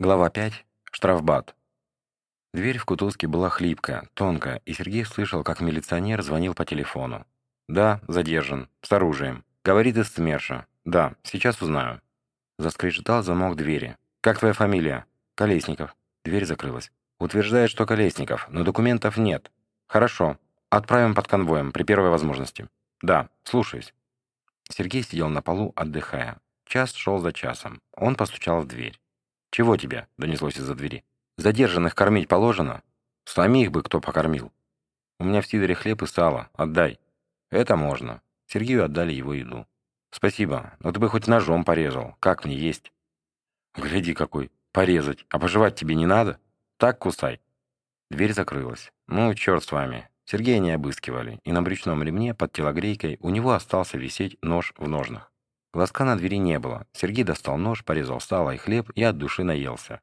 Глава 5. Штрафбат. Дверь в Кутузке была хлипкая, тонкая, и Сергей слышал, как милиционер звонил по телефону. «Да, задержан. С оружием. Говорит из СМЕРШа. Да, сейчас узнаю». Заскрежетал замок двери. «Как твоя фамилия?» «Колесников». Дверь закрылась. «Утверждает, что Колесников, но документов нет». «Хорошо. Отправим под конвоем при первой возможности». «Да, слушаюсь». Сергей сидел на полу, отдыхая. Час шел за часом. Он постучал в дверь. «Чего тебе?» — донеслось из-за двери. «Задержанных кормить положено? Самих бы кто покормил. У меня в сидоре хлеб и сало. Отдай». «Это можно». Сергею отдали его еду. «Спасибо, но ты бы хоть ножом порезал. Как мне есть?» «Гляди какой. Порезать. А пожевать тебе не надо? Так кусай». Дверь закрылась. «Ну, черт с вами». Сергея не обыскивали, и на брючном ремне под телогрейкой у него остался висеть нож в ножнах. Глазка на двери не было. Сергей достал нож, порезал сало и хлеб и от души наелся.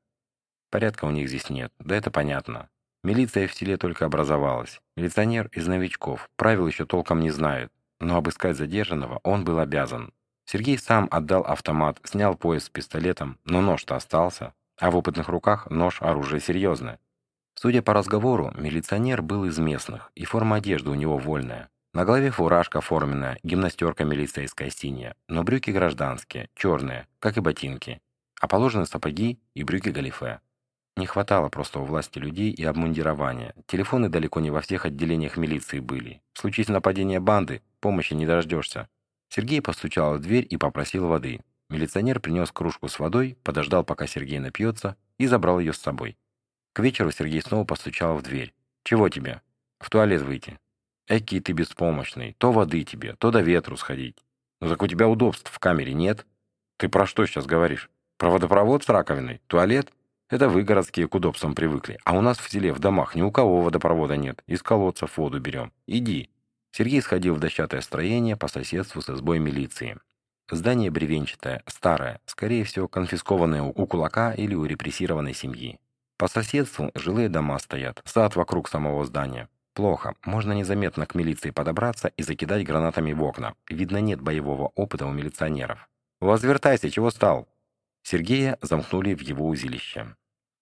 Порядка у них здесь нет, да это понятно. Милиция в селе только образовалась. Милиционер из новичков, правил еще толком не знает. Но обыскать задержанного он был обязан. Сергей сам отдал автомат, снял пояс с пистолетом, но нож-то остался. А в опытных руках нож – оружие серьезное. Судя по разговору, милиционер был из местных, и форма одежды у него вольная. На голове фуражка форменная, гимнастерка милицейская синяя, но брюки гражданские, черные, как и ботинки, а положены сапоги и брюки галифе. Не хватало просто у власти людей и обмундирования. Телефоны далеко не во всех отделениях милиции были. В случае нападения банды, помощи не дождешься. Сергей постучал в дверь и попросил воды. Милиционер принес кружку с водой, подождал, пока Сергей напьется, и забрал ее с собой. К вечеру Сергей снова постучал в дверь. «Чего тебе?» «В туалет выйти». Экий ты беспомощный. То воды тебе, то до ветру сходить. Ну так у тебя удобств в камере нет. Ты про что сейчас говоришь? Про водопровод с раковиной? Туалет? Это вы городские к удобствам привыкли. А у нас в селе, в домах, ни у кого водопровода нет. Из колодцев воду берем. Иди. Сергей сходил в дощатое строение по соседству с избой милиции. Здание бревенчатое, старое, скорее всего, конфискованное у кулака или у репрессированной семьи. По соседству жилые дома стоят, сад вокруг самого здания. Плохо. Можно незаметно к милиции подобраться и закидать гранатами в окна. Видно, нет боевого опыта у милиционеров. «Возвертайся, чего стал?» Сергея замкнули в его узилище.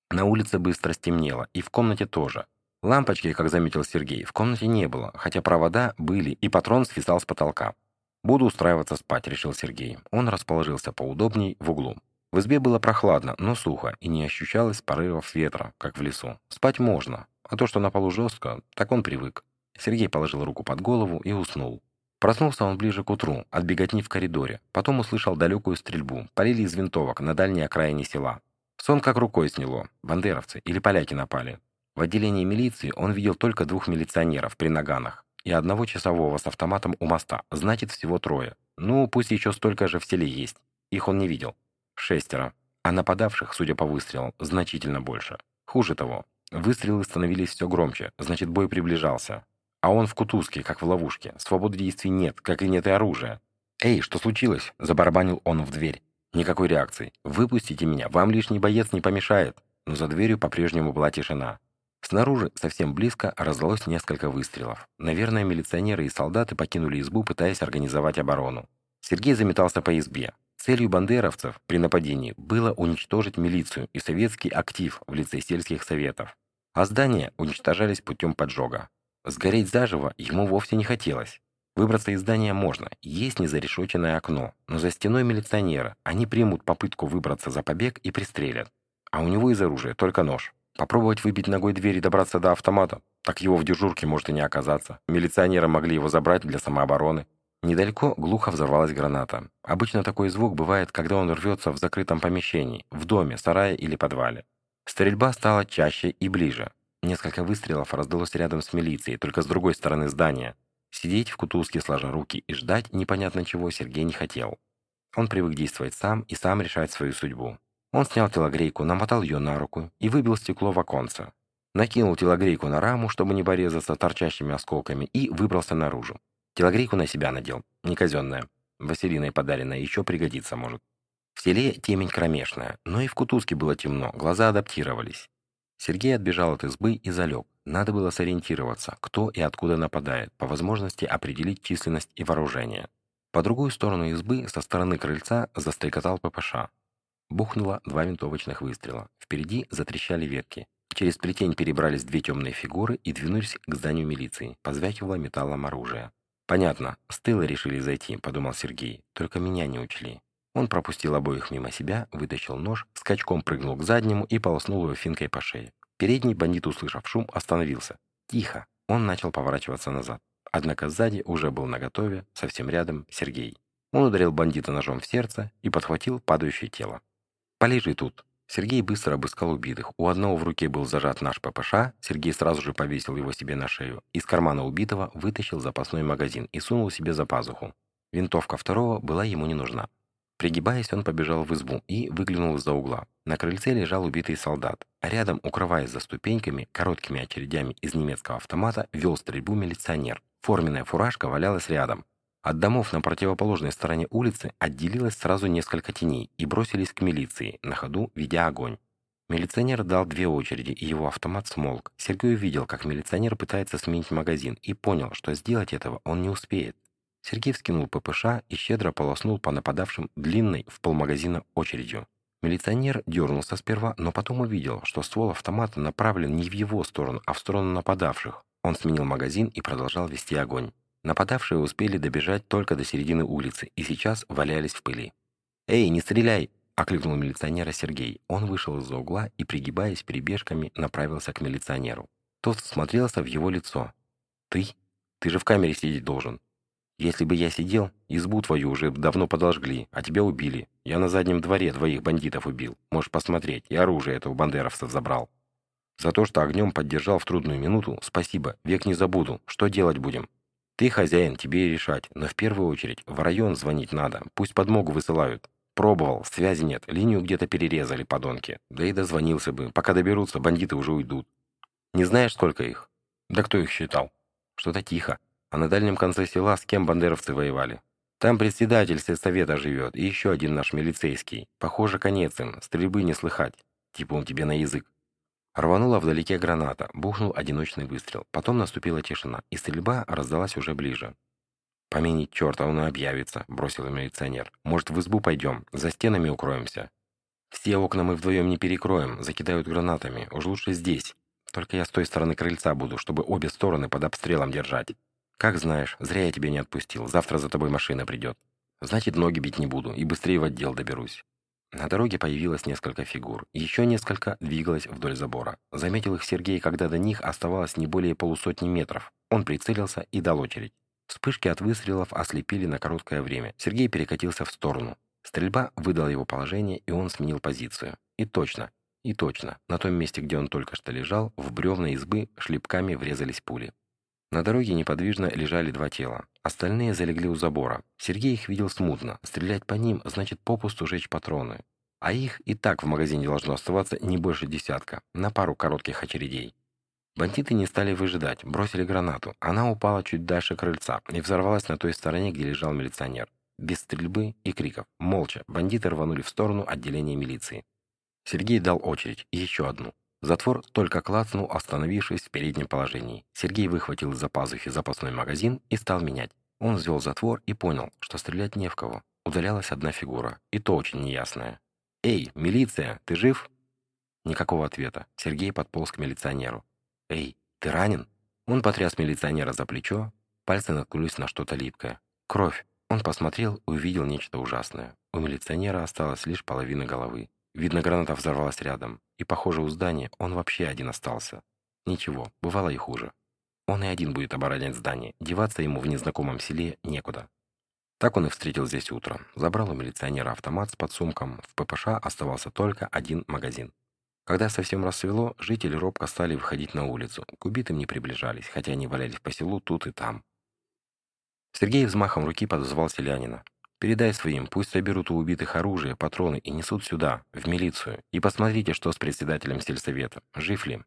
На улице быстро стемнело, и в комнате тоже. Лампочки, как заметил Сергей, в комнате не было, хотя провода были, и патрон свисал с потолка. «Буду устраиваться спать», — решил Сергей. Он расположился поудобней в углу. В избе было прохладно, но сухо, и не ощущалось порывов ветра, как в лесу. Спать можно, а то, что на полу жестко, так он привык. Сергей положил руку под голову и уснул. Проснулся он ближе к утру, от беготни в коридоре. Потом услышал далекую стрельбу. Полили из винтовок на дальней окраине села. Сон как рукой сняло. Бандеровцы или поляки напали. В отделении милиции он видел только двух милиционеров при наганах и одного часового с автоматом у моста. Значит, всего трое. Ну, пусть еще столько же в селе есть. Их он не видел. Шестеро. А нападавших, судя по выстрелам, значительно больше. Хуже того, Выстрелы становились все громче, значит, бой приближался. А он в кутузке, как в ловушке. Свободы действий нет, как и нет и оружия. «Эй, что случилось?» – забарабанил он в дверь. Никакой реакции. «Выпустите меня, вам лишний боец не помешает». Но за дверью по-прежнему была тишина. Снаружи, совсем близко, раздалось несколько выстрелов. Наверное, милиционеры и солдаты покинули избу, пытаясь организовать оборону. Сергей заметался по избе. Целью бандеровцев при нападении было уничтожить милицию и советский актив в лице сельских советов а здания уничтожались путем поджога. Сгореть заживо ему вовсе не хотелось. Выбраться из здания можно, есть незарешоченное окно, но за стеной милиционера они примут попытку выбраться за побег и пристрелят. А у него из оружия только нож. Попробовать выбить ногой дверь и добраться до автомата? Так его в дежурке может и не оказаться. Милиционеры могли его забрать для самообороны. Недалеко глухо взорвалась граната. Обычно такой звук бывает, когда он рвется в закрытом помещении, в доме, сарае или подвале. Стрельба стала чаще и ближе. Несколько выстрелов раздалось рядом с милицией, только с другой стороны здания. Сидеть в кутузке сложа руки и ждать непонятно чего Сергей не хотел. Он привык действовать сам и сам решать свою судьбу. Он снял телогрейку, намотал ее на руку и выбил стекло в оконце. Накинул телогрейку на раму, чтобы не порезаться торчащими осколками, и выбрался наружу. Телогрейку на себя надел, не казенная. Василиной подаренная, еще пригодится может. В селе темень кромешная, но и в Кутузке было темно, глаза адаптировались. Сергей отбежал от избы и залег. Надо было сориентироваться, кто и откуда нападает, по возможности определить численность и вооружение. По другую сторону избы, со стороны крыльца, застрекотал ППШ. Бухнуло два винтовочных выстрела. Впереди затрещали ветки. Через плетень перебрались две темные фигуры и двинулись к зданию милиции. Позвякивало металлом оружия. «Понятно, с тыла решили зайти», — подумал Сергей. «Только меня не учли». Он пропустил обоих мимо себя, вытащил нож, скачком прыгнул к заднему и полоснул его финкой по шее. Передний бандит, услышав шум, остановился. «Тихо!» Он начал поворачиваться назад. Однако сзади уже был наготове, совсем рядом, Сергей. Он ударил бандита ножом в сердце и подхватил падающее тело. «Полежи тут!» Сергей быстро обыскал убитых. У одного в руке был зажат наш ППШ, Сергей сразу же повесил его себе на шею. Из кармана убитого вытащил запасной магазин и сунул себе за пазуху. Винтовка второго была ему не нужна. Пригибаясь, он побежал в избу и выглянул из-за угла. На крыльце лежал убитый солдат, а рядом, укрываясь за ступеньками, короткими очередями из немецкого автомата, вел стрельбу милиционер. Форменная фуражка валялась рядом. От домов на противоположной стороне улицы отделилось сразу несколько теней и бросились к милиции, на ходу ведя огонь. Милиционер дал две очереди, и его автомат смолк. Сергей увидел, как милиционер пытается сменить магазин, и понял, что сделать этого он не успеет. Сергей вскинул ППШ и щедро полоснул по нападавшим длинной в полмагазина очередью. Милиционер дернулся сперва, но потом увидел, что ствол автомата направлен не в его сторону, а в сторону нападавших. Он сменил магазин и продолжал вести огонь. Нападавшие успели добежать только до середины улицы и сейчас валялись в пыли. «Эй, не стреляй!» — окликнул милиционера Сергей. Он вышел из-за угла и, пригибаясь перебежками, направился к милиционеру. Тот смотрелся в его лицо. «Ты? Ты же в камере сидеть должен. Если бы я сидел, избу твою уже давно подожгли, а тебя убили. Я на заднем дворе двоих бандитов убил. Можешь посмотреть, и оружие этого бандеровцев забрал. За то, что огнем поддержал в трудную минуту, спасибо, век не забуду. Что делать будем? Ты хозяин, тебе и решать, но в первую очередь в район звонить надо, пусть подмогу высылают. Пробовал, связи нет, линию где-то перерезали, подонки. Да и дозвонился бы, пока доберутся, бандиты уже уйдут. Не знаешь, сколько их? Да кто их считал? Что-то тихо. А на дальнем конце села с кем бандеровцы воевали? Там председатель сельсовета живет, и еще один наш милицейский. Похоже, конец им, стрельбы не слыхать. Типа он тебе на язык. Рванула вдалеке граната, бухнул одиночный выстрел. Потом наступила тишина, и стрельба раздалась уже ближе. «Поменить черта, он и объявится», — бросил милиционер. «Может, в избу пойдем, за стенами укроемся?» «Все окна мы вдвоем не перекроем, закидают гранатами. Уж лучше здесь. Только я с той стороны крыльца буду, чтобы обе стороны под обстрелом держать». «Как знаешь, зря я тебя не отпустил. Завтра за тобой машина придет. Значит, ноги бить не буду и быстрее в отдел доберусь». На дороге появилось несколько фигур. Еще несколько двигалось вдоль забора. Заметил их Сергей, когда до них оставалось не более полусотни метров. Он прицелился и дал очередь. Вспышки от выстрелов ослепили на короткое время. Сергей перекатился в сторону. Стрельба выдала его положение, и он сменил позицию. И точно, и точно, на том месте, где он только что лежал, в бревна избы шлепками врезались пули. На дороге неподвижно лежали два тела. Остальные залегли у забора. Сергей их видел смутно. Стрелять по ним значит попусту жечь патроны. А их и так в магазине должно оставаться не больше десятка, на пару коротких очередей. Бандиты не стали выжидать, бросили гранату. Она упала чуть дальше крыльца и взорвалась на той стороне, где лежал милиционер. Без стрельбы и криков. Молча, бандиты рванули в сторону отделения милиции. Сергей дал очередь, еще одну. Затвор только клацнул, остановившись в переднем положении. Сергей выхватил из-за пазухи запасной магазин и стал менять. Он взвел затвор и понял, что стрелять не в кого. Удалялась одна фигура, и то очень неясная. «Эй, милиция, ты жив?» Никакого ответа. Сергей подполз к милиционеру. «Эй, ты ранен?» Он потряс милиционера за плечо, пальцы наткнулись на что-то липкое. «Кровь!» Он посмотрел и увидел нечто ужасное. У милиционера осталась лишь половина головы. Видно, граната взорвалась рядом, и, похоже, у здания он вообще один остался. Ничего, бывало и хуже. Он и один будет оборонять здание, деваться ему в незнакомом селе некуда. Так он и встретил здесь утро. Забрал у милиционера автомат с подсумком, в ППШ оставался только один магазин. Когда совсем рассвело, жители робко стали выходить на улицу. К убитым не приближались, хотя они валялись по селу тут и там. Сергей взмахом руки подозвал селянина. Передай своим, пусть соберут у убитых оружие, патроны и несут сюда, в милицию. И посмотрите, что с председателем сельсовета. Жив ли?»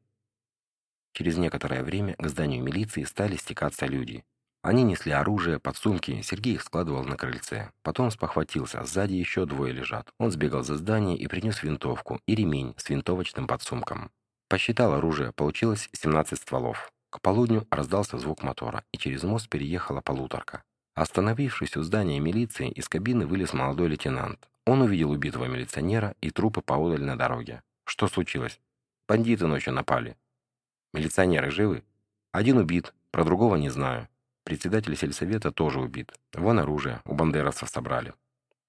Через некоторое время к зданию милиции стали стекаться люди. Они несли оружие, подсумки, Сергей их складывал на крыльце. Потом спохватился, сзади еще двое лежат. Он сбегал за здание и принес винтовку и ремень с винтовочным подсумком. Посчитал оружие, получилось 17 стволов. К полудню раздался звук мотора, и через мост переехала полуторка. Остановившись у здания милиции, из кабины вылез молодой лейтенант. Он увидел убитого милиционера и трупы поодаль на дороге. Что случилось? Бандиты ночью напали. Милиционеры живы? Один убит, про другого не знаю. Председатель сельсовета тоже убит. Вон оружие, у бандеровцев собрали.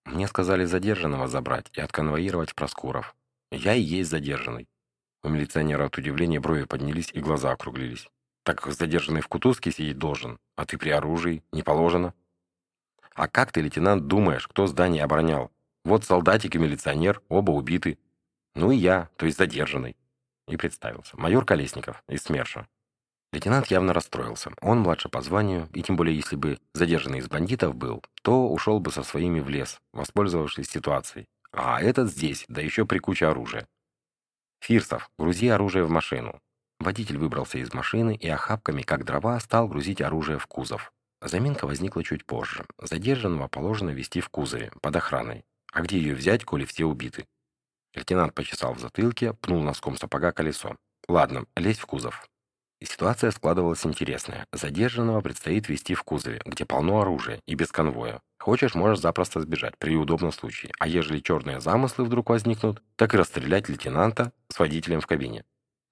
Мне сказали задержанного забрать и отконвоировать в Проскуров. Я и есть задержанный. У милиционера от удивления брови поднялись и глаза округлились. Так задержанный в кутузке сидеть должен, а ты при оружии, не положено. А как ты, лейтенант, думаешь, кто здание оборонял? Вот солдатик и милиционер, оба убиты. Ну и я, то есть задержанный. И представился. Майор Колесников из СМЕРШа. Лейтенант явно расстроился. Он младше по званию, и тем более если бы задержанный из бандитов был, то ушел бы со своими в лес, воспользовавшись ситуацией. А этот здесь, да еще при куче оружия. «Фирсов, грузи оружие в машину». Водитель выбрался из машины и охапками, как дрова, стал грузить оружие в кузов. Заминка возникла чуть позже. Задержанного положено вести в кузове, под охраной. А где ее взять, коли все убиты? Лейтенант почесал в затылке, пнул носком сапога колесо. «Ладно, лезь в кузов». Ситуация складывалась интересная. Задержанного предстоит вести в кузове, где полно оружия и без конвоя. Хочешь, можешь запросто сбежать при удобном случае. А ежели черные замыслы вдруг возникнут, так и расстрелять лейтенанта с водителем в кабине.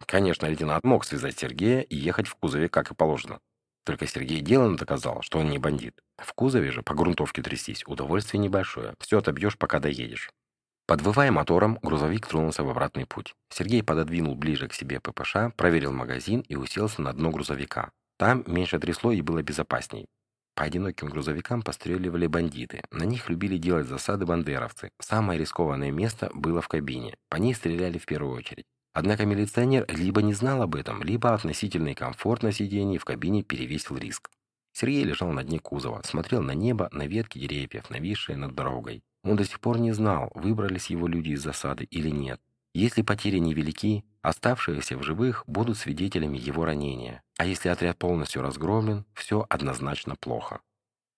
Конечно, лейтенант мог связать Сергея и ехать в кузове, как и положено. Только Сергей деланно доказал, что он не бандит. В кузове же по грунтовке трястись удовольствие небольшое. Все отобьешь, пока доедешь. Подвывая мотором, грузовик тронулся в обратный путь. Сергей пододвинул ближе к себе ППШ, проверил магазин и уселся на дно грузовика. Там меньше трясло и было безопасней. По одиноким грузовикам постреливали бандиты. На них любили делать засады бандеровцы. Самое рискованное место было в кабине. По ней стреляли в первую очередь. Однако милиционер либо не знал об этом, либо относительный комфорт на сидении в кабине перевесил риск. Сергей лежал на дне кузова, смотрел на небо, на ветки деревьев, нависшие над дорогой. Он до сих пор не знал, выбрались его люди из засады или нет. Если потери невелики, оставшиеся в живых будут свидетелями его ранения. А если отряд полностью разгромлен, все однозначно плохо.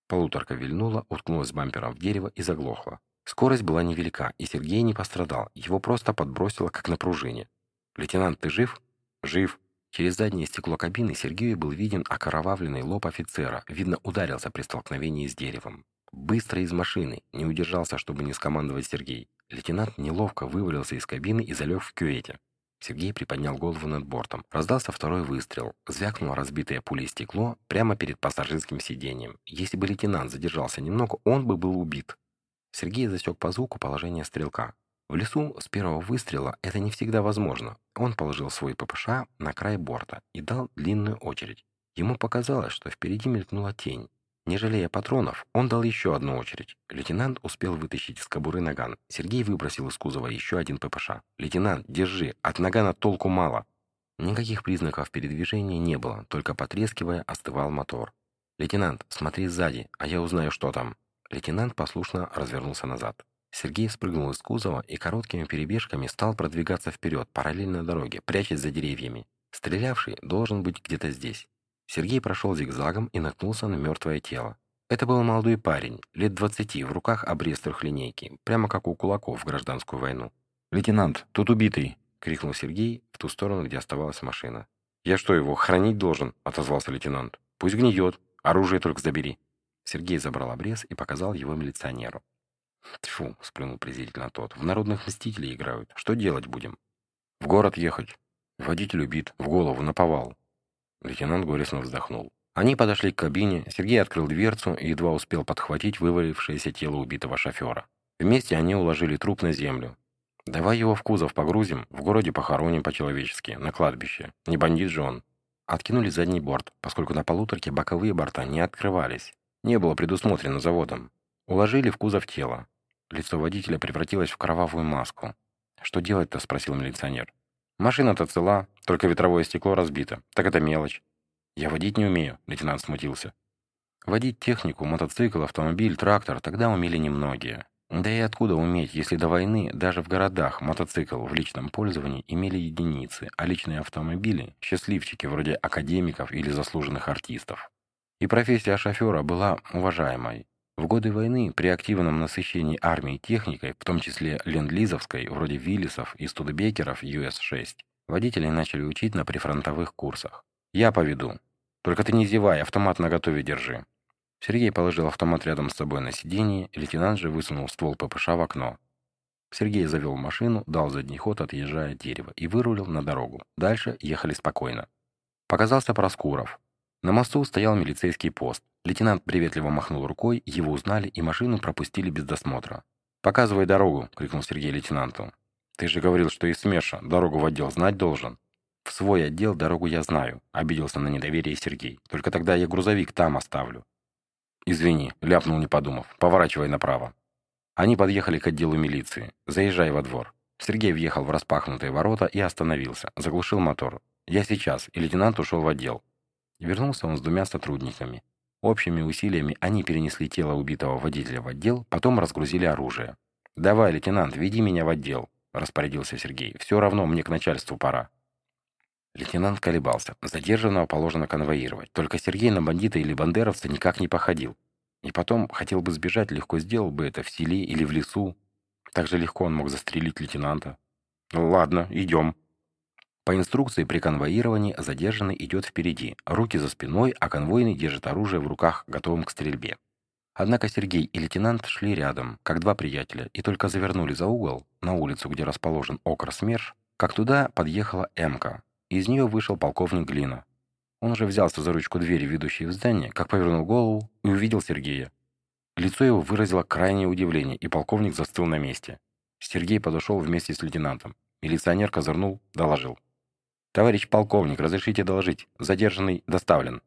Полуторка вильнула, уткнулась бампером в дерево и заглохла. Скорость была невелика, и Сергей не пострадал, его просто подбросило, как на пружине. «Лейтенант, ты жив?» «Жив». Через заднее стекло кабины Сергею был виден окровавленный лоб офицера, видно, ударился при столкновении с деревом. Быстро из машины, не удержался, чтобы не скомандовать Сергей. Лейтенант неловко вывалился из кабины и залег в кювете. Сергей приподнял голову над бортом. Раздался второй выстрел. Звякнуло разбитое пулей стекло прямо перед пассажирским сиденьем. Если бы лейтенант задержался немного, он бы был убит. Сергей засек по звуку положение стрелка. В лесу с первого выстрела это не всегда возможно. Он положил свой ППШ на край борта и дал длинную очередь. Ему показалось, что впереди мелькнула тень. Не жалея патронов, он дал еще одну очередь. Лейтенант успел вытащить из кобуры наган. Сергей выбросил из кузова еще один ППШ. «Лейтенант, держи, от нагана толку мало». Никаких признаков передвижения не было, только потрескивая остывал мотор. «Лейтенант, смотри сзади, а я узнаю, что там». Лейтенант послушно развернулся назад. Сергей спрыгнул из кузова и короткими перебежками стал продвигаться вперед, параллельно дороге, прячась за деревьями. Стрелявший должен быть где-то здесь. Сергей прошел зигзагом и наткнулся на мертвое тело. Это был молодой парень, лет двадцати, в руках обрез трехлинейки, прямо как у кулаков в гражданскую войну. «Лейтенант, тут убитый!» — крикнул Сергей в ту сторону, где оставалась машина. «Я что, его хранить должен?» — отозвался лейтенант. «Пусть гниет. Оружие только забери». Сергей забрал обрез и показал его милиционеру. «Тьфу!» — сплюнул презрительно тот. «В народных мстителей играют. Что делать будем?» «В город ехать. Водитель убит. В голову, наповал. Лейтенант горестно вздохнул. Они подошли к кабине, Сергей открыл дверцу и едва успел подхватить вывалившееся тело убитого шофера. Вместе они уложили труп на землю. «Давай его в кузов погрузим, в городе похороним по-человечески, на кладбище. Не бандит же он». Откинули задний борт, поскольку на полуторке боковые борта не открывались. Не было предусмотрено заводом. Уложили в кузов тело. Лицо водителя превратилось в кровавую маску. «Что делать-то?» — спросил милиционер. Машина-то цела, только ветровое стекло разбито. Так это мелочь. Я водить не умею, лейтенант смутился. Водить технику, мотоцикл, автомобиль, трактор тогда умели немногие. Да и откуда уметь, если до войны даже в городах мотоцикл в личном пользовании имели единицы, а личные автомобили – счастливчики вроде академиков или заслуженных артистов. И профессия шофера была уважаемой. В годы войны при активном насыщении армии техникой, в том числе ленд-лизовской, вроде Виллисов и Студебекеров US-6, водителей начали учить на прифронтовых курсах. «Я поведу. Только ты не зевай, автомат наготове держи». Сергей положил автомат рядом с собой на сиденье, лейтенант же высунул ствол ППШ в окно. Сергей завел машину, дал задний ход, отъезжая от дерева, и вырулил на дорогу. Дальше ехали спокойно. Показался Проскуров. На мосту стоял милицейский пост. Лейтенант приветливо махнул рукой, его узнали и машину пропустили без досмотра. «Показывай дорогу!» — крикнул Сергей лейтенанту. «Ты же говорил, что из СМЕШа дорогу в отдел знать должен». «В свой отдел дорогу я знаю», — обиделся на недоверие Сергей. «Только тогда я грузовик там оставлю». «Извини», — ляпнул не подумав. «Поворачивай направо». Они подъехали к отделу милиции. «Заезжай во двор». Сергей въехал в распахнутые ворота и остановился. Заглушил мотор. «Я сейчас», и лейтенант ушел в отдел. Вернулся он с двумя сотрудниками. Общими усилиями они перенесли тело убитого водителя в отдел, потом разгрузили оружие. «Давай, лейтенант, веди меня в отдел», — распорядился Сергей. «Все равно мне к начальству пора». Лейтенант колебался. Задержанного положено конвоировать. Только Сергей на бандита или бандеровца никак не походил. И потом, хотел бы сбежать, легко сделал бы это в селе или в лесу. Так же легко он мог застрелить лейтенанта. «Ладно, идем». По инструкции при конвоировании задержанный идет впереди, руки за спиной, а конвойный держит оружие в руках, готовым к стрельбе. Однако Сергей и лейтенант шли рядом, как два приятеля, и только завернули за угол, на улицу, где расположен окр СМЕРШ, как туда подъехала «Эмка». Из нее вышел полковник Глина. Он уже взялся за ручку двери, ведущей в здание, как повернул голову и увидел Сергея. Лицо его выразило крайнее удивление, и полковник застыл на месте. Сергей подошел вместе с лейтенантом. Милиционер козырнул, доложил. «Товарищ полковник, разрешите доложить. Задержанный доставлен».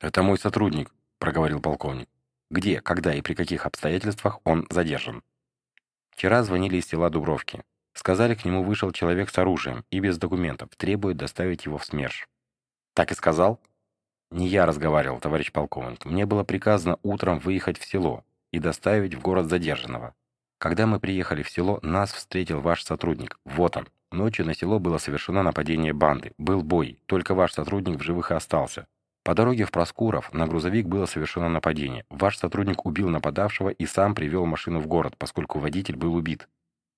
«Это мой сотрудник», — проговорил полковник. «Где, когда и при каких обстоятельствах он задержан?» Вчера звонили из села Дубровки. Сказали, к нему вышел человек с оружием и без документов, требует доставить его в СМЕРШ. «Так и сказал?» «Не я разговаривал, товарищ полковник. Мне было приказано утром выехать в село и доставить в город задержанного. Когда мы приехали в село, нас встретил ваш сотрудник. Вот он. Ночью на село было совершено нападение банды. Был бой. Только ваш сотрудник в живых и остался. По дороге в Проскуров на грузовик было совершено нападение. Ваш сотрудник убил нападавшего и сам привел машину в город, поскольку водитель был убит.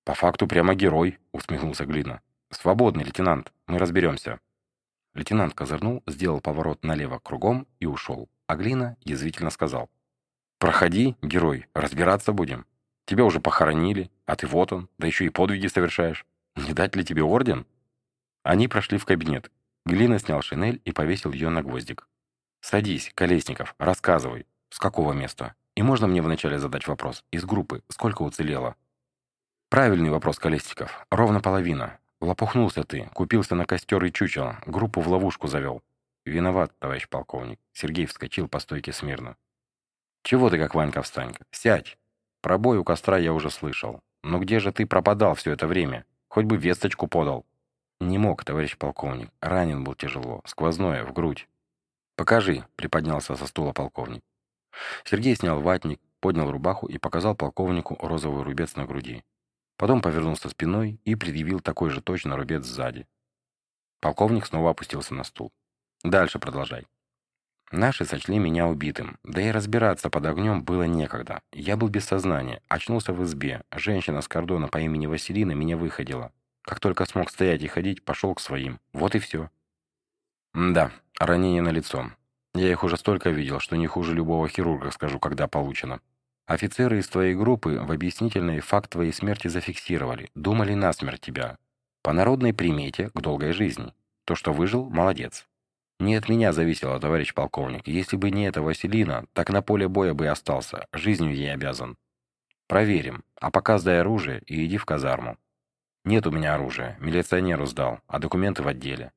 «По факту прямо герой», — усмехнулся Глина. «Свободный, лейтенант. Мы разберемся». Лейтенант козырнул, сделал поворот налево кругом и ушел. А Глина язвительно сказал. «Проходи, герой, разбираться будем. Тебя уже похоронили, а ты вот он, да еще и подвиги совершаешь. Не дать ли тебе орден?» Они прошли в кабинет. Глина снял шинель и повесил ее на гвоздик. «Садись, Колесников, рассказывай. С какого места? И можно мне вначале задать вопрос? Из группы сколько уцелело?» «Правильный вопрос, Колесников. Ровно половина. Лопухнулся ты, купился на костер и чучело, группу в ловушку завел. Виноват, товарищ полковник. Сергей вскочил по стойке смирно. Чего ты как Ванька-встанька? Сядь. Про бой у костра я уже слышал. Но где же ты пропадал все это время? Хоть бы весточку подал. Не мог, товарищ полковник. Ранен был тяжело. Сквозное, в грудь. «Покажи», — приподнялся со стула полковник. Сергей снял ватник, поднял рубаху и показал полковнику розовый рубец на груди. Потом повернулся спиной и предъявил такой же точно рубец сзади. Полковник снова опустился на стул. «Дальше продолжай». Наши сочли меня убитым, да и разбираться под огнем было некогда. Я был без сознания, очнулся в избе. Женщина с кордона по имени Василина меня выходила. Как только смог стоять и ходить, пошел к своим. Вот и все. Да, ранение на лицо. Я их уже столько видел, что не хуже любого хирурга скажу, когда получено. Офицеры из твоей группы в объяснительной факт твоей смерти зафиксировали. Думали насмерть тебя. По народной примете к долгой жизни. То, что выжил, молодец. Не от меня зависело, товарищ полковник. Если бы не эта Василина, так на поле боя бы и остался. Жизнью ей обязан. Проверим. А пока сдай оружие и иди в казарму. Нет у меня оружия. Милиционеру сдал, а документы в отделе.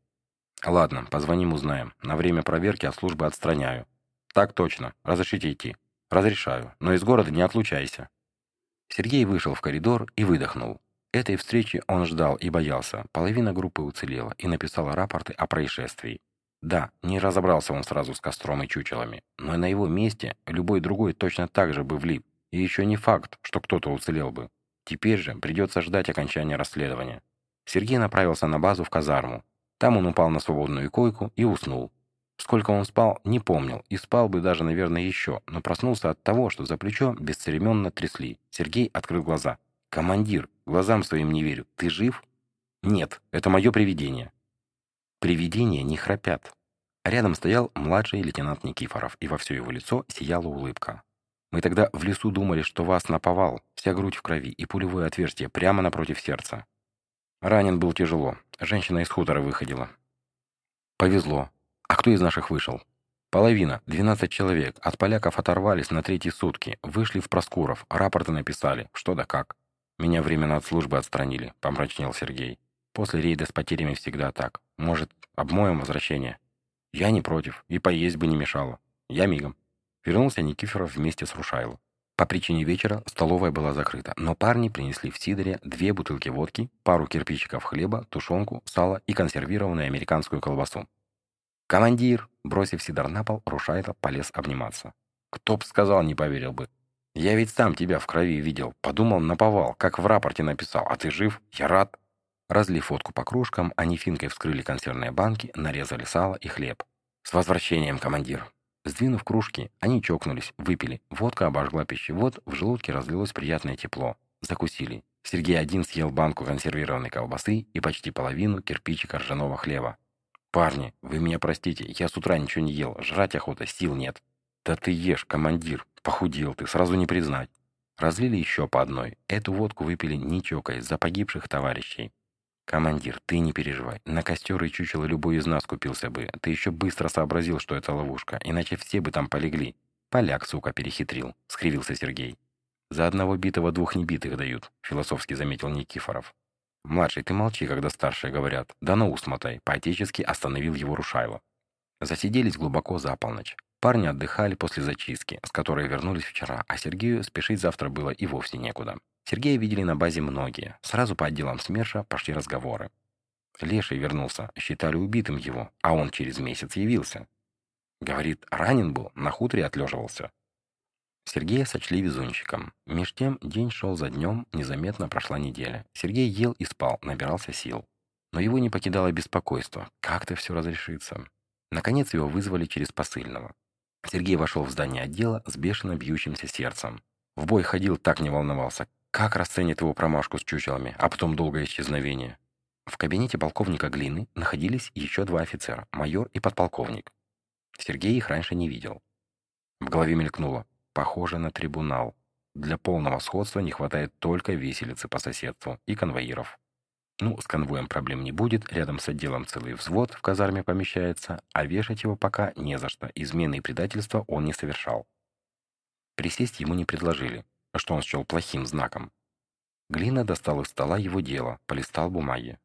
Ладно, позвоним, узнаем. На время проверки от службы отстраняю. Так точно. Разрешите идти. «Разрешаю, но из города не отлучайся». Сергей вышел в коридор и выдохнул. Этой встречи он ждал и боялся. Половина группы уцелела и написала рапорты о происшествии. Да, не разобрался он сразу с костром и чучелами, но на его месте любой другой точно так же бы влип. И еще не факт, что кто-то уцелел бы. Теперь же придется ждать окончания расследования. Сергей направился на базу в казарму. Там он упал на свободную койку и уснул. Сколько он спал, не помнил, и спал бы даже, наверное, еще, но проснулся от того, что за плечо бесцеремонно трясли. Сергей открыл глаза. «Командир, глазам своим не верю. Ты жив?» «Нет, это мое привидение». «Привидения не храпят. Рядом стоял младший лейтенант Никифоров, и во все его лицо сияла улыбка. «Мы тогда в лесу думали, что вас наповал, вся грудь в крови и пулевое отверстие прямо напротив сердца. Ранен был тяжело, женщина из хутора выходила. Повезло. А кто из наших вышел? Половина, 12 человек, от поляков оторвались на третьи сутки, вышли в Проскуров, рапорты написали, что да как. Меня временно от службы отстранили, помрачнел Сергей. После рейда с потерями всегда так. Может, обмоем возвращение? Я не против, и поесть бы не мешало. Я мигом. Вернулся Никифоров вместе с Рушайло. По причине вечера столовая была закрыта, но парни принесли в Сидоре две бутылки водки, пару кирпичиков хлеба, тушенку, сало и консервированную американскую колбасу. «Командир!» Бросив Сидор на пол, Рушайло полез обниматься. «Кто б сказал, не поверил бы. Я ведь сам тебя в крови видел. Подумал, наповал, как в рапорте написал. А ты жив? Я рад!» Разлив водку по кружкам, они финкой вскрыли консервные банки, нарезали сало и хлеб. «С возвращением, командир!» Сдвинув кружки, они чокнулись, выпили. Водка обожгла пищевод, в желудке разлилось приятное тепло. Закусили. Сергей один съел банку консервированной колбасы и почти половину кирпичика ржаного хлеба. «Парни, вы меня простите, я с утра ничего не ел, жрать охота, сил нет». «Да ты ешь, командир, похудел ты, сразу не признать». Разлили еще по одной. Эту водку выпили не чокаясь, за погибших товарищей. «Командир, ты не переживай. На костер и чучело любой из нас купился бы. Ты еще быстро сообразил, что это ловушка, иначе все бы там полегли. Поляк, сука, перехитрил», — скривился Сергей. «За одного битого двух небитых дают», — философски заметил Никифоров. «Младший, ты молчи, когда старшие говорят. Да на ус мотай», — поотечески остановил его Рушайло. Засиделись глубоко за полночь. Парни отдыхали после зачистки, с которой вернулись вчера, а Сергею спешить завтра было и вовсе некуда. Сергея видели на базе многие. Сразу по отделам СМЕРШа пошли разговоры. Леший вернулся, считали убитым его, а он через месяц явился. Говорит, ранен был, на хуторе отлеживался. Сергея сочли везунчиком. Меж тем день шел за днем, незаметно прошла неделя. Сергей ел и спал, набирался сил. Но его не покидало беспокойство. Как-то все разрешится. Наконец его вызвали через посыльного. Сергей вошел в здание отдела с бешено бьющимся сердцем. В бой ходил, так не волновался. Как расценит его промашку с чучелами, а потом долгое исчезновение? В кабинете полковника Глины находились еще два офицера, майор и подполковник. Сергей их раньше не видел. В голове мелькнуло. Похоже на трибунал. Для полного сходства не хватает только виселицы по соседству и конвоиров. Ну, с конвоем проблем не будет, рядом с отделом целый взвод в казарме помещается, а вешать его пока не за что, измены и предательства он не совершал. Присесть ему не предложили, что он счел плохим знаком. Глина достал из стола его дело, полистал бумаги.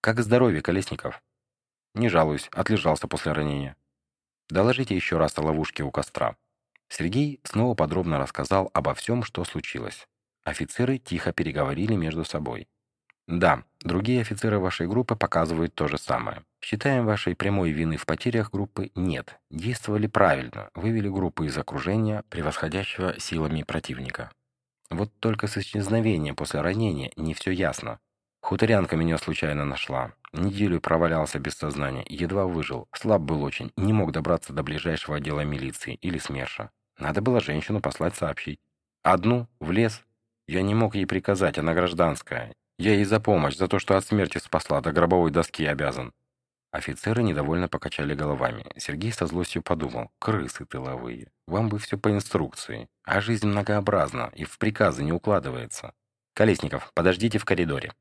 «Как здоровье, Колесников?» «Не жалуюсь, отлежался после ранения». «Доложите еще раз о ловушке у костра». Сергей снова подробно рассказал обо всем, что случилось. Офицеры тихо переговорили между собой. «Да, другие офицеры вашей группы показывают то же самое. Считаем вашей прямой вины в потерях группы нет. Действовали правильно, вывели группу из окружения, превосходящего силами противника. Вот только с исчезновением после ранения не все ясно. Хуторянка меня случайно нашла. Неделю провалялся без сознания, едва выжил. Слаб был очень, не мог добраться до ближайшего отдела милиции или СМЕРШа. Надо было женщину послать сообщить. Одну? В лес? Я не мог ей приказать, она гражданская. Я ей за помощь, за то, что от смерти спасла, до гробовой доски обязан. Офицеры недовольно покачали головами. Сергей со злостью подумал, крысы тыловые, вам бы все по инструкции. А жизнь многообразна и в приказы не укладывается. Колесников, подождите в коридоре.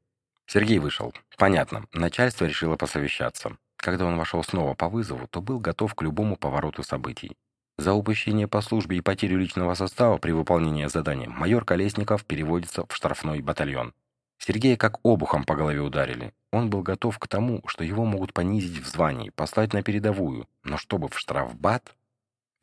Сергей вышел. Понятно, начальство решило посовещаться. Когда он вошел снова по вызову, то был готов к любому повороту событий. За упущение по службе и потерю личного состава при выполнении задания майор Колесников переводится в штрафной батальон. Сергея как обухом по голове ударили. Он был готов к тому, что его могут понизить в звании, послать на передовую, но чтобы в штрафбат...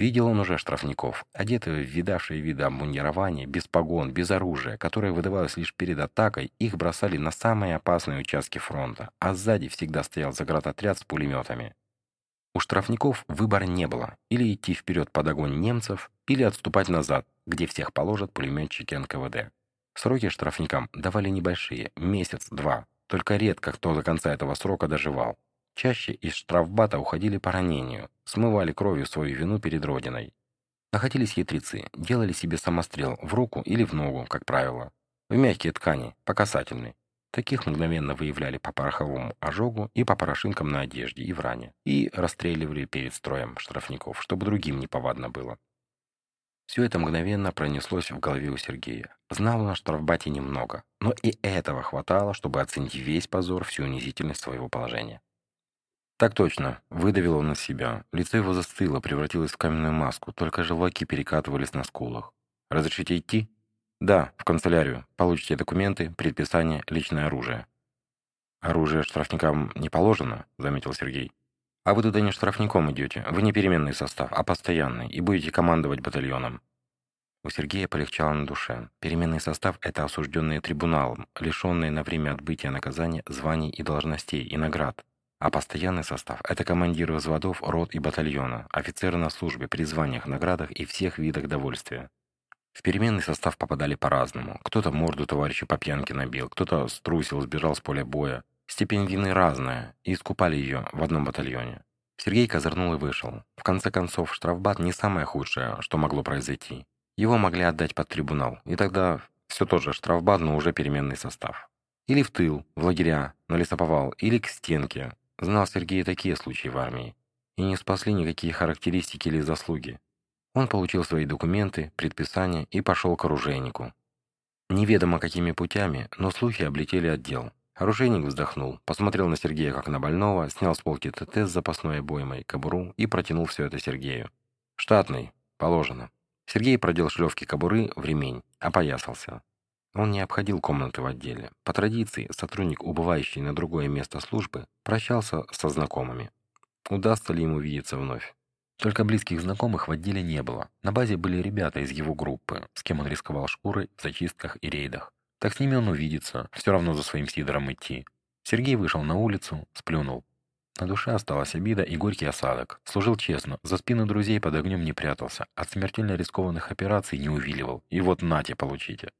Видел он уже штрафников, одетые в видавшие виды обмундирования, без погон, без оружия, которое выдавалось лишь перед атакой, их бросали на самые опасные участки фронта, а сзади всегда стоял заградотряд с пулеметами. У штрафников выбора не было. Или идти вперед под огонь немцев, или отступать назад, где всех положат пулеметчики НКВД. Сроки штрафникам давали небольшие, месяц-два. Только редко кто до конца этого срока доживал. Чаще из штрафбата уходили по ранению, смывали кровью свою вину перед Родиной. Находились хитрецы, делали себе самострел в руку или в ногу, как правило. В мягкие ткани, по касательной. Таких мгновенно выявляли по пороховому ожогу и по порошинкам на одежде и в ране, и расстреливали перед строем штрафников, чтобы другим неповадно было. Все это мгновенно пронеслось в голове у Сергея. Знал он о штрафбате немного, но и этого хватало, чтобы оценить весь позор, всю унизительность своего положения. Так точно, выдавил он из себя. Лицо его застыло, превратилось в каменную маску, только желваки перекатывались на скулах. «Разрешите идти?» «Да, в канцелярию. Получите документы, предписание, личное оружие». «Оружие штрафникам не положено», — заметил Сергей. «А вы туда не штрафником идете. Вы не переменный состав, а постоянный, и будете командовать батальоном». У Сергея полегчало на душе. Переменный состав — это осужденные трибуналом, лишенные на время отбытия наказания званий и должностей и наград. А постоянный состав — это командиры взводов, рот и батальона, офицеры на службе, при званиях, наградах и всех видах довольствия. В переменный состав попадали по-разному. Кто-то морду товарищу по пьянке набил, кто-то струсил, сбежал с поля боя. Степень вины разная, и искупали ее в одном батальоне. Сергей козырнул и вышел. В конце концов, штрафбат не самое худшее, что могло произойти. Его могли отдать под трибунал, и тогда все тот же штрафбат, но уже переменный состав. Или в тыл, в лагеря, на лесоповал, или к стенке. Знал Сергей такие случаи в армии. И не спасли никакие характеристики или заслуги. Он получил свои документы, предписания и пошел к оружейнику. Неведомо какими путями, но слухи облетели отдел. Оружейник вздохнул, посмотрел на Сергея как на больного, снял с полки ТТ с запасной обоймой, кобуру и протянул все это Сергею. «Штатный. Положено». Сергей продел шлевки кобуры в ремень, опоясался. Он не обходил комнаты в отделе. По традиции, сотрудник, убывающий на другое место службы, прощался со знакомыми. Удастся ли ему видеться вновь? Только близких знакомых в отделе не было. На базе были ребята из его группы, с кем он рисковал шкурой в зачистках и рейдах. Так с ними он увидится, все равно за своим сидором идти. Сергей вышел на улицу, сплюнул. На душе осталась обида и горький осадок. Служил честно, за спину друзей под огнем не прятался, от смертельно рискованных операций не увиливал. И вот нате, получите.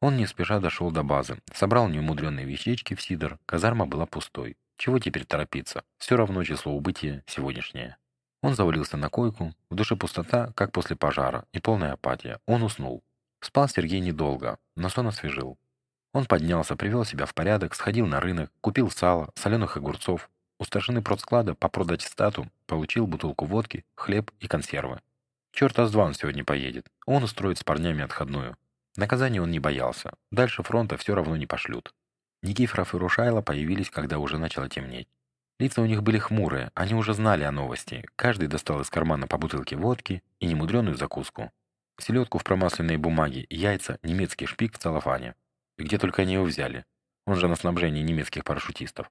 Он не спеша дошел до базы, собрал неумудренные вещички в сидор, казарма была пустой. Чего теперь торопиться? Все равно число убытия сегодняшнее. Он завалился на койку, в душе пустота, как после пожара, и полная апатия. Он уснул. Спал Сергей недолго, но сон освежил. Он поднялся, привел себя в порядок, сходил на рынок, купил сало, соленых огурцов. У старшины продсклада по продатистату получил бутылку водки, хлеб и консервы. Черта с два он сегодня поедет. Он устроит с парнями отходную. Наказания он не боялся. Дальше фронта все равно не пошлют. Никифоров и Рушайло появились, когда уже начало темнеть. Лица у них были хмурые, они уже знали о новости. Каждый достал из кармана по бутылке водки и немудреную закуску. Селедку в промасленной бумаге, яйца, немецкий шпик в целлофане. И где только они его взяли. Он же на снабжении немецких парашютистов.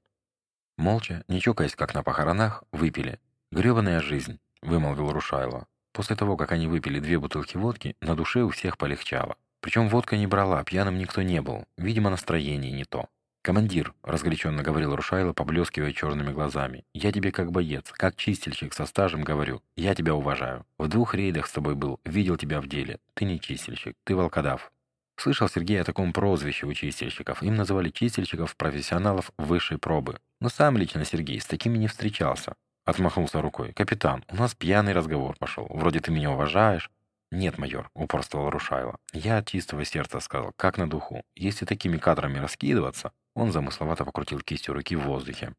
Молча, не чокаясь, как на похоронах, выпили. «Гребаная жизнь», — вымолвил Рушайло. После того, как они выпили две бутылки водки, на душе у всех полегчало. Причем водка не брала, пьяным никто не был. Видимо, настроение не то. «Командир», — разгоряченно говорил Рушайло, поблескивая черными глазами, «я тебе как боец, как чистильщик со стажем говорю, я тебя уважаю. В двух рейдах с тобой был, видел тебя в деле. Ты не чистильщик, ты волкодав». Слышал Сергей о таком прозвище у чистильщиков. Им называли чистильщиков профессионалов высшей пробы. Но сам лично Сергей с такими не встречался. Отмахнулся рукой. «Капитан, у нас пьяный разговор пошел. Вроде ты меня уважаешь, «Нет, майор», — упорствовал Рушайло. «Я от чистого сердца сказал, как на духу. Если такими кадрами раскидываться...» Он замысловато покрутил кистью руки в воздухе.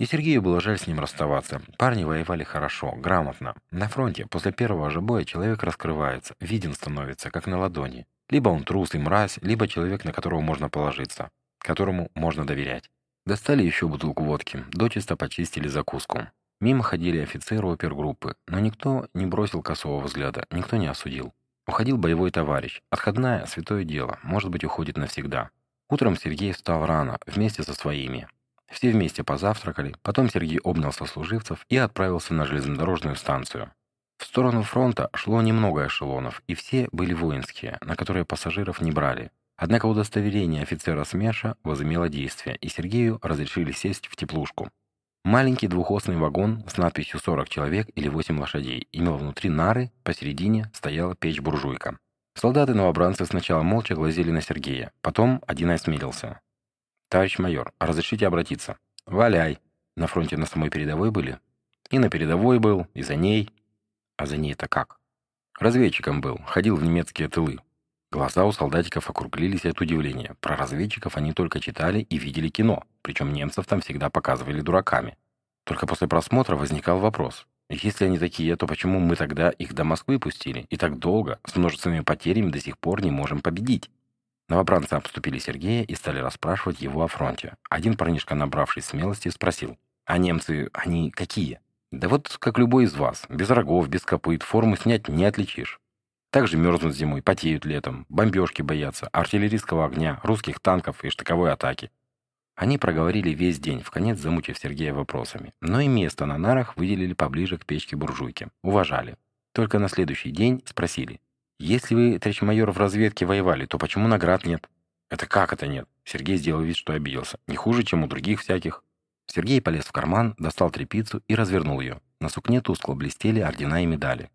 И Сергею было жаль с ним расставаться. Парни воевали хорошо, грамотно. На фронте после первого же боя человек раскрывается, виден становится, как на ладони. Либо он трус и мразь, либо человек, на которого можно положиться, которому можно доверять. Достали еще бутылку водки, дочисто почистили закуску. Мимо ходили офицеры опергруппы, но никто не бросил косого взгляда, никто не осудил. Уходил боевой товарищ. Отходная – святое дело, может быть, уходит навсегда. Утром Сергей встал рано, вместе со своими. Все вместе позавтракали, потом Сергей обнял сослуживцев и отправился на железнодорожную станцию. В сторону фронта шло немного эшелонов, и все были воинские, на которые пассажиров не брали. Однако удостоверение офицера СМЕРШа возымело действие, и Сергею разрешили сесть в теплушку. Маленький двухосный вагон с надписью «40 человек» или «8 лошадей» имел внутри нары, посередине стояла печь-буржуйка. Солдаты-новобранцы сначала молча глазели на Сергея, потом один осмелился. «Товарищ майор, разрешите обратиться?» «Валяй!» На фронте на самой передовой были? И на передовой был, и за ней. А за ней это как? Разведчиком был, ходил в немецкие тылы. Глаза у солдатиков округлились от удивления. Про разведчиков они только читали и видели кино, причем немцев там всегда показывали дураками. Только после просмотра возникал вопрос. Если они такие, то почему мы тогда их до Москвы пустили и так долго, с множественными потерями до сих пор не можем победить? Новобранцы обступили Сергея и стали расспрашивать его о фронте. Один парнишка, набравшись смелости, спросил, «А немцы, они какие?» «Да вот как любой из вас, без рогов, без копыт, форму снять не отличишь. Также мерзнут зимой, потеют летом, бомбежки боятся, артиллерийского огня, русских танков и штыковой атаки. Они проговорили весь день, в конец замучив Сергея вопросами. Но и место на нарах выделили поближе к печке буржуйки. Уважали. Только на следующий день спросили. «Если вы, товарищ майор, в разведке воевали, то почему наград нет?» «Это как это нет?» Сергей сделал вид, что обиделся. «Не хуже, чем у других всяких». Сергей полез в карман, достал тряпицу и развернул ее. На сукне тускло блестели ордена и медали.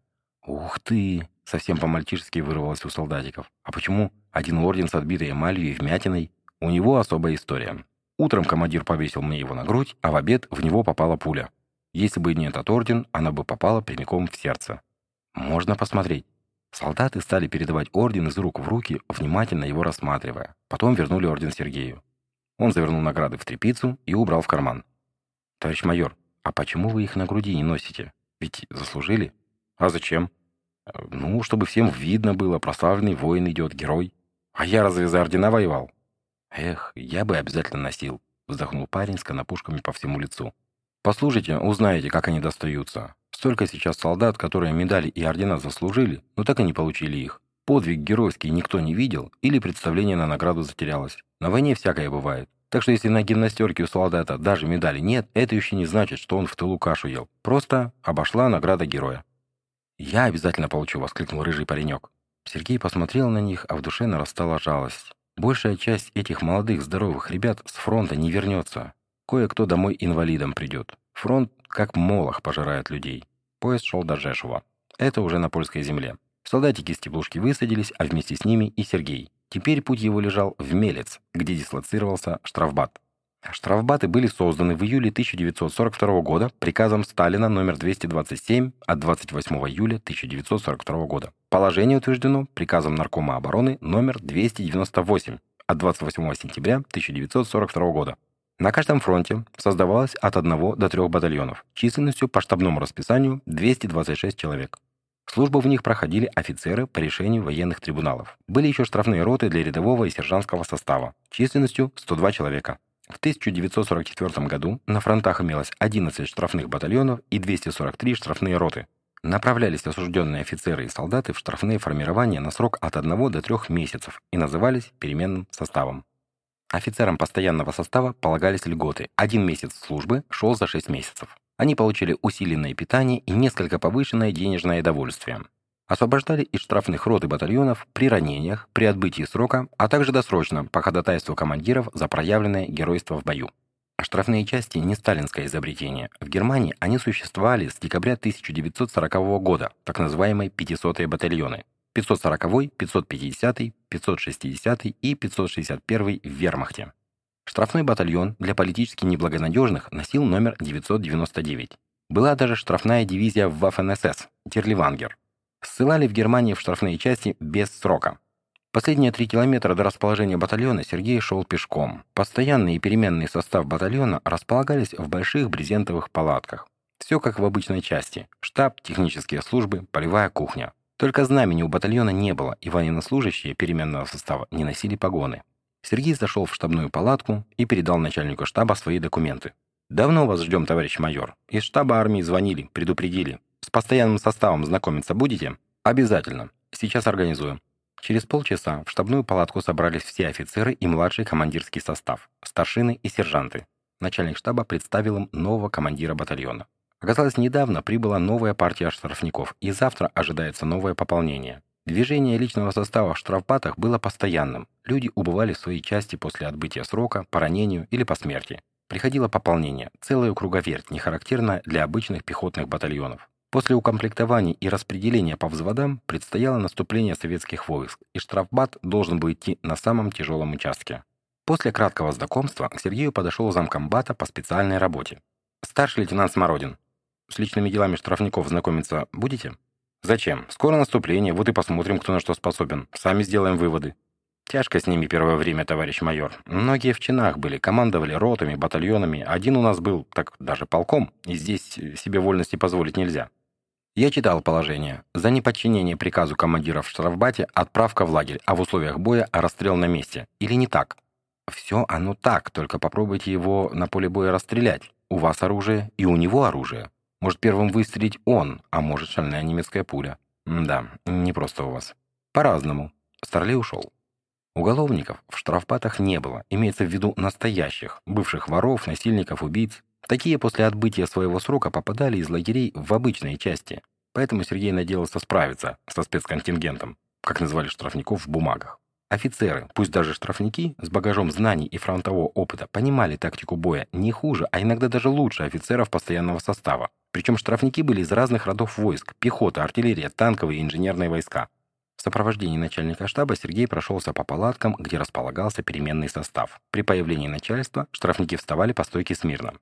«Ух ты!» — совсем по-мальчишески вырвалось у солдатиков. «А почему один орден с отбитой эмалью и вмятиной? У него особая история. Утром командир повесил мне его на грудь, а в обед в него попала пуля. Если бы не этот орден, она бы попала прямиком в сердце. Можно посмотреть». Солдаты стали передавать орден из рук в руки, внимательно его рассматривая. Потом вернули орден Сергею. Он завернул награды в тряпицу и убрал в карман. «Товарищ майор, а почему вы их на груди не носите? Ведь заслужили?» А зачем? Ну, чтобы всем видно было, прославленный воин идет, герой. А я разве за ордена воевал? Эх, я бы обязательно носил, вздохнул парень с конопушками по всему лицу. Послушайте, узнаете, как они достаются. Столько сейчас солдат, которые медали и ордена заслужили, но так и не получили их. Подвиг геройский никто не видел или представление на награду затерялось. На войне всякое бывает. Так что если на гимнастерке у солдата даже медали нет, это еще не значит, что он в тылу кашу ел. Просто обошла награда героя. «Я обязательно получу!» — воскликнул рыжий паренек. Сергей посмотрел на них, а в душе нарастала жалость. Большая часть этих молодых здоровых ребят с фронта не вернется. Кое-кто домой инвалидом придет. Фронт как молох пожирает людей. Поезд шел до Жешува. Это уже на польской земле. Солдатики с теплушки высадились, а вместе с ними и Сергей. Теперь путь его лежал в Мелец, где дислоцировался штрафбат. Штрафбаты были созданы в июле 1942 года приказом Сталина номер 227 от 28 июля 1942 года. Положение утверждено приказом Наркома обороны номер 298 от 28 сентября 1942 года. На каждом фронте создавалось от 1 до 3 батальонов, численностью по штабному расписанию 226 человек. Службу в них проходили офицеры по решению военных трибуналов. Были еще штрафные роты для рядового и сержантского состава, численностью 102 человека. В 1944 году на фронтах имелось 11 штрафных батальонов и 243 штрафные роты. Направлялись осужденные офицеры и солдаты в штрафные формирования на срок от 1 до 3 месяцев и назывались переменным составом. Офицерам постоянного состава полагались льготы. Один месяц службы шел за 6 месяцев. Они получили усиленное питание и несколько повышенное денежное довольствие. Освобождали из штрафных рот и батальонов при ранениях, при отбытии срока, а также досрочно по ходатайству командиров за проявленное геройство в бою. Штрафные части не сталинское изобретение. В Германии они существовали с декабря 1940 года, так называемые 500-е батальоны. 540, 550, 560 и 561 в вермахте. Штрафной батальон для политически неблагонадежных носил номер 999. Была даже штрафная дивизия в Waffen-СС ссылали в Германии в штрафные части без срока. Последние три километра до расположения батальона Сергей шел пешком. Постоянный и переменный состав батальона располагались в больших брезентовых палатках. Все как в обычной части. Штаб, технические службы, полевая кухня. Только знамени у батальона не было, и военнослужащие переменного состава не носили погоны. Сергей зашел в штабную палатку и передал начальнику штаба свои документы. «Давно вас ждем, товарищ майор. Из штаба армии звонили, предупредили. С постоянным составом знакомиться будете? Обязательно. Сейчас организую. Через полчаса в штабную палатку собрались все офицеры и младший командирский состав, старшины и сержанты. Начальник штаба представил им нового командира батальона. Оказалось, недавно прибыла новая партия штрафников, и завтра ожидается новое пополнение. Движение личного состава в штрафбатах было постоянным. Люди убывали в свои части после отбытия срока, по ранению или по смерти. Приходило пополнение, целая круговерть, не характерная для обычных пехотных батальонов. После укомплектования и распределения по взводам предстояло наступление советских войск, и штрафбат должен был идти на самом тяжелом участке. После краткого знакомства к Сергею подошел замкомбата по специальной работе. «Старший лейтенант Смородин, с личными делами штрафников знакомиться будете?» Зачем? Скоро наступление, вот и посмотрим, кто на что способен. Сами сделаем выводы. Тяжко с ними первое время, товарищ майор. Многие в чинах были, командовали ротами, батальонами. Один у нас был, так даже полком, и здесь себе вольности позволить нельзя. Я читал положение. За неподчинение приказу командира в штрафбате отправка в лагерь, а в условиях боя расстрел на месте. Или не так? Все оно так, только попробуйте его на поле боя расстрелять. У вас оружие и у него оружие. Может первым выстрелить он, а может шальная немецкая пуля. Да, не просто у вас. По-разному. Старлей ушел. Уголовников в штрафбатах не было, имеется в виду настоящих, бывших воров, насильников, убийц. Такие после отбытия своего срока попадали из лагерей в обычные части. Поэтому Сергей надеялся справиться со спецконтингентом, как называли штрафников в бумагах. Офицеры, пусть даже штрафники, с багажом знаний и фронтового опыта, понимали тактику боя не хуже, а иногда даже лучше офицеров постоянного состава. Причем штрафники были из разных родов войск – пехота, артиллерия, танковые и инженерные войска. В сопровождении начальника штаба Сергей прошелся по палаткам, где располагался переменный состав. При появлении начальства штрафники вставали по стойке смирно.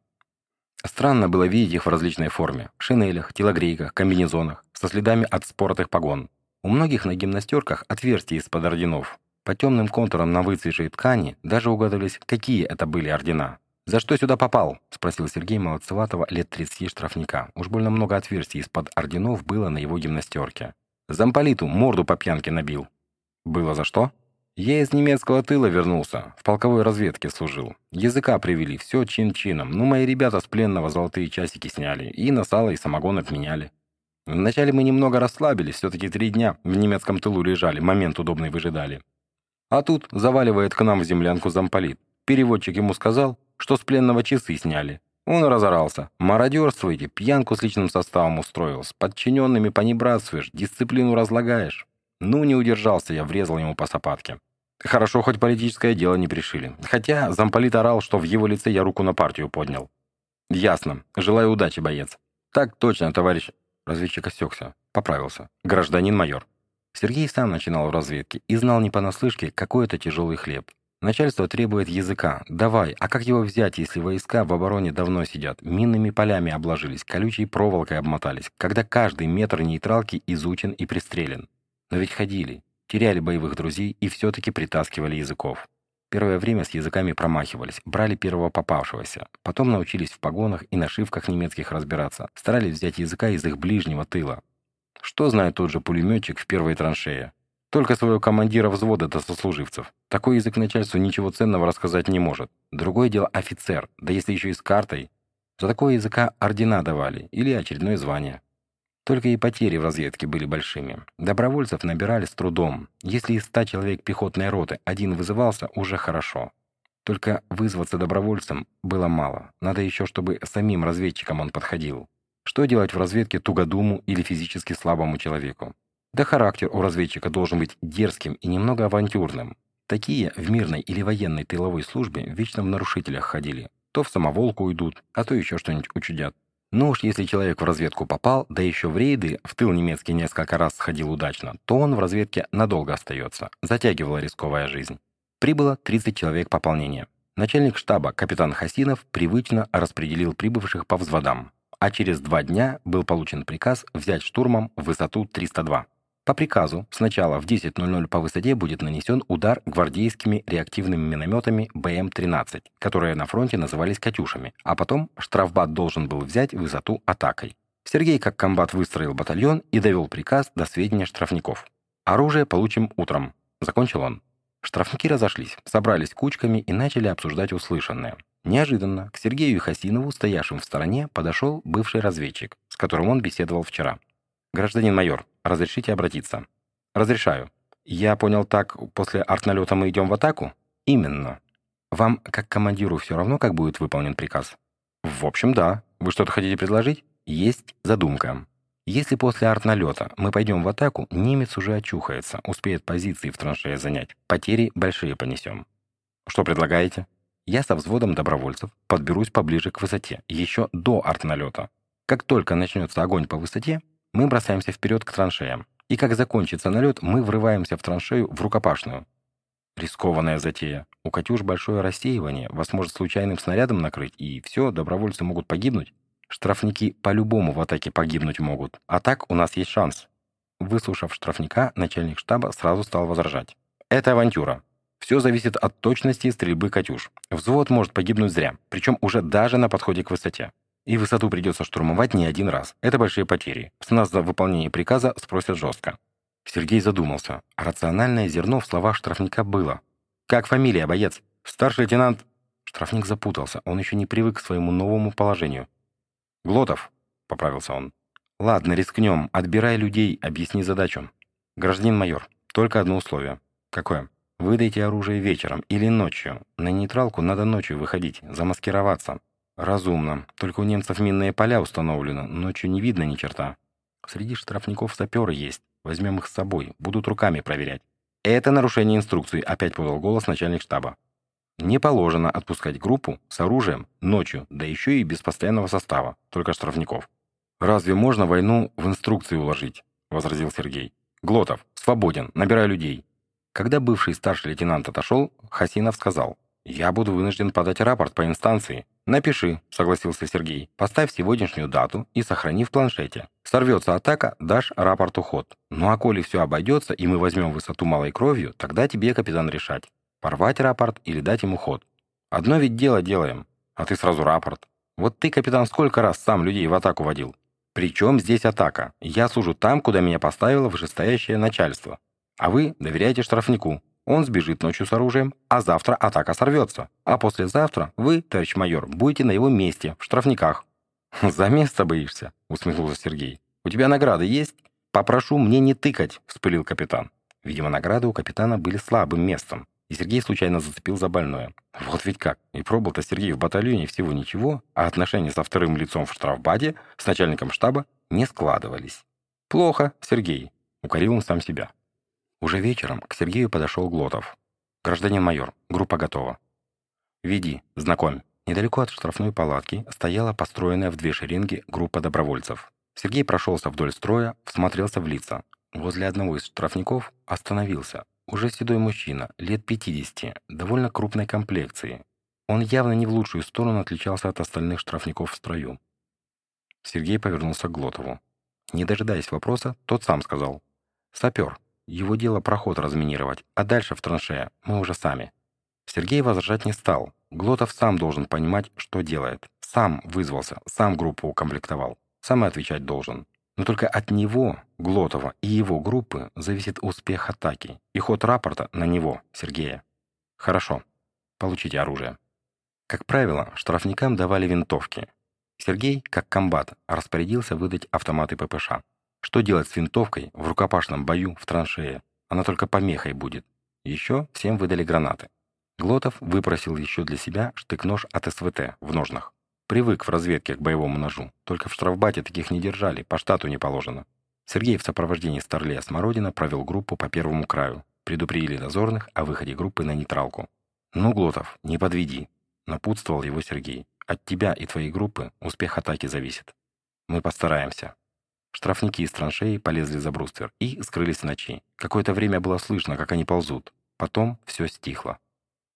Странно было видеть их в различной форме – шинелях, телогрейках, комбинезонах, со следами от споротых погон. У многих на гимнастерках отверстия из-под орденов. По темным контурам на выцветшей ткани даже угадывались, какие это были ордена. «За что сюда попал?» – спросил Сергей Молодцеватого лет 30 штрафника. Уж больно много отверстий из-под орденов было на его гимнастерке. Замполиту морду по пьянке набил. Было за что? Я из немецкого тыла вернулся, в полковой разведке служил. Языка привели, все чин-чином. Ну, мои ребята с пленного золотые часики сняли и на сало и самогон отменяли. Вначале мы немного расслабились, все-таки три дня в немецком тылу лежали, момент удобный выжидали. А тут заваливает к нам в землянку замполит. Переводчик ему сказал, что с пленного часы сняли. Он разорался. Мародерствуете, пьянку с личным составом устроил, с подчиненными понебратствуешь, дисциплину разлагаешь. Ну, не удержался я, врезал ему по сапатке. Хорошо, хоть политическое дело не пришили. Хотя замполит орал, что в его лице я руку на партию поднял. Ясно. Желаю удачи, боец. Так точно, товарищ. Разведчик осекся. Поправился. Гражданин майор. Сергей сам начинал в разведке и знал не понаслышке, какой это тяжелый хлеб. Начальство требует языка. Давай, а как его взять, если войска в обороне давно сидят, минными полями обложились, колючей проволокой обмотались, когда каждый метр нейтралки изучен и пристрелен? Но ведь ходили, теряли боевых друзей и все-таки притаскивали языков. Первое время с языками промахивались, брали первого попавшегося. Потом научились в погонах и нашивках немецких разбираться. Старались взять языка из их ближнего тыла. Что знает тот же пулеметчик в первой траншее? Только своего командира взвода до сослуживцев. Такой язык начальству ничего ценного рассказать не может. Другое дело офицер, да если еще и с картой. За такого языка ордена давали или очередное звание. Только и потери в разведке были большими. Добровольцев набирали с трудом. Если из ста человек пехотной роты один вызывался, уже хорошо. Только вызваться добровольцем было мало. Надо еще, чтобы самим разведчикам он подходил. Что делать в разведке тугодуму или физически слабому человеку? Да характер у разведчика должен быть дерзким и немного авантюрным. Такие в мирной или военной тыловой службе вечно в нарушителях ходили. То в самоволку уйдут, а то еще что-нибудь учудят. Ну уж если человек в разведку попал, да еще в рейды, в тыл немецкий несколько раз сходил удачно, то он в разведке надолго остается. Затягивала рисковая жизнь. Прибыло 30 человек пополнения. Начальник штаба капитан Хасинов привычно распределил прибывших по взводам, а через два дня был получен приказ взять штурмом высоту 302. По приказу сначала в 10.00 по высоте будет нанесен удар гвардейскими реактивными минометами БМ-13, которые на фронте назывались «Катюшами», а потом штрафбат должен был взять высоту атакой. Сергей как комбат выстроил батальон и довел приказ до сведения штрафников. «Оружие получим утром», — закончил он. Штрафники разошлись, собрались кучками и начали обсуждать услышанное. Неожиданно к Сергею Хасинову, стоявшим в стороне, подошел бывший разведчик, с которым он беседовал вчера. «Гражданин майор, разрешите обратиться?» «Разрешаю. Я понял так, после артналета мы идем в атаку?» «Именно. Вам, как командиру, все равно, как будет выполнен приказ?» «В общем, да. Вы что-то хотите предложить?» «Есть задумка. Если после артналета мы пойдем в атаку, немец уже очухается, успеет позиции в траншее занять. Потери большие понесем». «Что предлагаете?» «Я со взводом добровольцев подберусь поближе к высоте, еще до артналета. Как только начнется огонь по высоте, мы бросаемся вперед к траншеям. И как закончится налет, мы врываемся в траншею в рукопашную. Рискованная затея. У «Катюш» большое рассеивание, вас может случайным снарядом накрыть, и все, добровольцы могут погибнуть. Штрафники по-любому в атаке погибнуть могут. А так у нас есть шанс. выслушав штрафника, начальник штаба сразу стал возражать. «Это авантюра. Все зависит от точности стрельбы «Катюш». Взвод может погибнуть зря, причем уже даже на подходе к высоте. И высоту придется штурмовать не один раз. Это большие потери. С нас за выполнение приказа спросят жестко. Сергей задумался. Рациональное зерно в словах штрафника было. «Как фамилия, боец?» «Старший лейтенант...» Штрафник запутался. Он еще не привык к своему новому положению. «Глотов», — поправился он. «Ладно, рискнем. Отбирай людей, объясни задачу. Гражданин майор, только одно условие. Какое? Выдайте оружие вечером или ночью. На нейтралку надо ночью выходить, замаскироваться. Разумно. Только у немцев минные поля установлены, ночью не видно ни черта. Среди штрафников саперы есть. Возьмем их с собой, будут руками проверять. Это нарушение инструкции, опять подал голос начальник штаба. Не положено отпускать группу с оружием ночью, да еще и без постоянного состава, только штрафников. «Разве можно войну в инструкции уложить?» — возразил Сергей. «Глотов, свободен, набирай людей». Когда бывший старший лейтенант отошел, Хасинов сказал, «Я буду вынужден подать рапорт по инстанции». «Напиши», — согласился Сергей. «Поставь сегодняшнюю дату и сохрани в планшете. Сорвется атака, дашь рапорт уход. Ну а коли все обойдется, и мы возьмем высоту малой кровью, тогда тебе, капитан, решать, порвать рапорт или дать ему ход. Одно ведь дело делаем, а ты сразу рапорт. Вот ты, капитан, сколько раз сам людей в атаку водил? Причем здесь атака? Я служу там, куда меня поставило вышестоящее начальство. А вы доверяете штрафнику. Он сбежит ночью с оружием, а завтра атака сорвется. А послезавтра вы, товарищ майор, будете на его месте, в штрафниках». «За место боишься?» — усмехнулся Сергей. «У тебя награды есть?» «Попрошу мне не тыкать», — вспылил капитан. Видимо, награды у капитана были слабым местом, и Сергей случайно зацепил за больное. Вот ведь как. И пробыл-то Сергей в батальоне всего ничего, а отношения со вторым лицом в штрафбаде с начальником штаба не складывались. «Плохо, Сергей», — укорил он сам себя. Уже вечером к Сергею подошел Глотов. «Гражданин майор, группа готова». «Веди, знакомь». Недалеко от штрафной палатки стояла построенная в две шеренги группа добровольцев. Сергей прошелся вдоль строя, всмотрелся в лица. Возле одного из штрафников остановился. Уже седой мужчина, лет 50, довольно крупной комплекции. Он явно не в лучшую сторону отличался от остальных штрафников в строю. Сергей повернулся к Глотову. Не дожидаясь вопроса, тот сам сказал. «Сапер, его дело проход разминировать, а дальше в траншея мы уже сами. Сергей возражать не стал. Глотов сам должен понимать, что делает. Сам вызвался, сам группу укомплектовал. Сам и отвечать должен. Но только от него, Глотова и его группы зависит успех атаки и ход рапорта на него, Сергея. Хорошо. Получите оружие. Как правило, штрафникам давали винтовки. Сергей, как комбат, распорядился выдать автоматы ППШ. Что делать с винтовкой в рукопашном бою в траншее? Она только помехой будет. Еще всем выдали гранаты. Глотов выпросил еще для себя штык-нож от СВТ в ножнах. Привык в разведке к боевому ножу. Только в штрафбате таких не держали, по штату не положено. Сергей в сопровождении Старлея Смородина провел группу по первому краю. Предупредили дозорных о выходе группы на нейтралку. «Ну, Глотов, не подведи», — напутствовал его Сергей. «От тебя и твоей группы успех атаки зависит. Мы постараемся». Штрафники из траншеи полезли за бруствер и скрылись в ночи. Какое-то время было слышно, как они ползут. Потом все стихло.